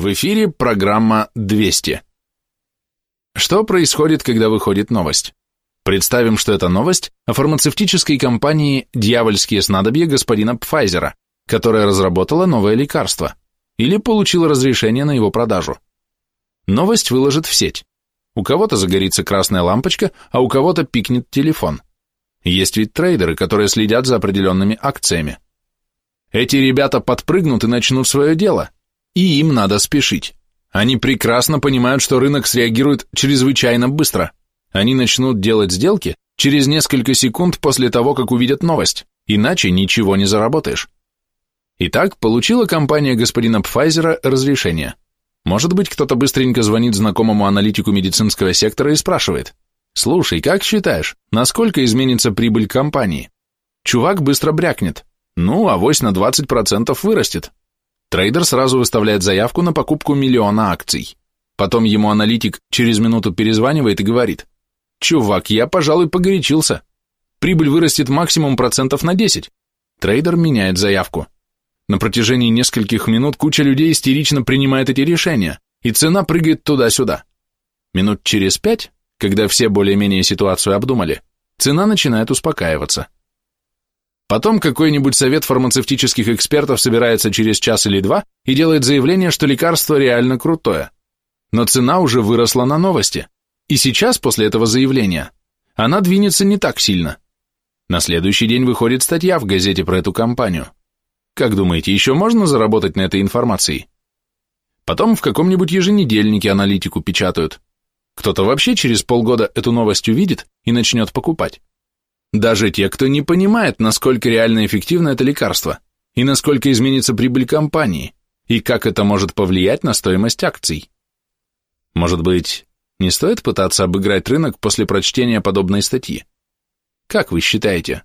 В эфире программа 200. Что происходит, когда выходит новость? Представим, что это новость о фармацевтической компании «Дьявольские снадобья» господина Пфайзера, которая разработала новое лекарство или получила разрешение на его продажу. Новость выложит в сеть. У кого-то загорится красная лампочка, а у кого-то пикнет телефон. Есть ведь трейдеры, которые следят за определенными акциями. Эти ребята подпрыгнут и начнут свое дело, и им надо спешить. Они прекрасно понимают, что рынок среагирует чрезвычайно быстро. Они начнут делать сделки через несколько секунд после того, как увидят новость, иначе ничего не заработаешь. Итак, получила компания господина Пфайзера разрешение. Может быть, кто-то быстренько звонит знакомому аналитику медицинского сектора и спрашивает, «Слушай, как считаешь, насколько изменится прибыль компании?» Чувак быстро брякнет, «Ну, авось на 20% вырастет». Трейдер сразу выставляет заявку на покупку миллиона акций. Потом ему аналитик через минуту перезванивает и говорит, «Чувак, я, пожалуй, погорячился. Прибыль вырастет максимум процентов на 10». Трейдер меняет заявку. На протяжении нескольких минут куча людей истерично принимает эти решения, и цена прыгает туда-сюда. Минут через пять, когда все более-менее ситуацию обдумали, цена начинает успокаиваться. Потом какой-нибудь совет фармацевтических экспертов собирается через час или два и делает заявление, что лекарство реально крутое. Но цена уже выросла на новости, и сейчас, после этого заявления, она двинется не так сильно. На следующий день выходит статья в газете про эту компанию – как думаете, еще можно заработать на этой информации? Потом в каком-нибудь еженедельнике аналитику печатают. Кто-то вообще через полгода эту новость увидит и начнет покупать. Даже те, кто не понимает, насколько реально эффективно это лекарство, и насколько изменится прибыль компании, и как это может повлиять на стоимость акций. Может быть, не стоит пытаться обыграть рынок после прочтения подобной статьи? Как вы считаете?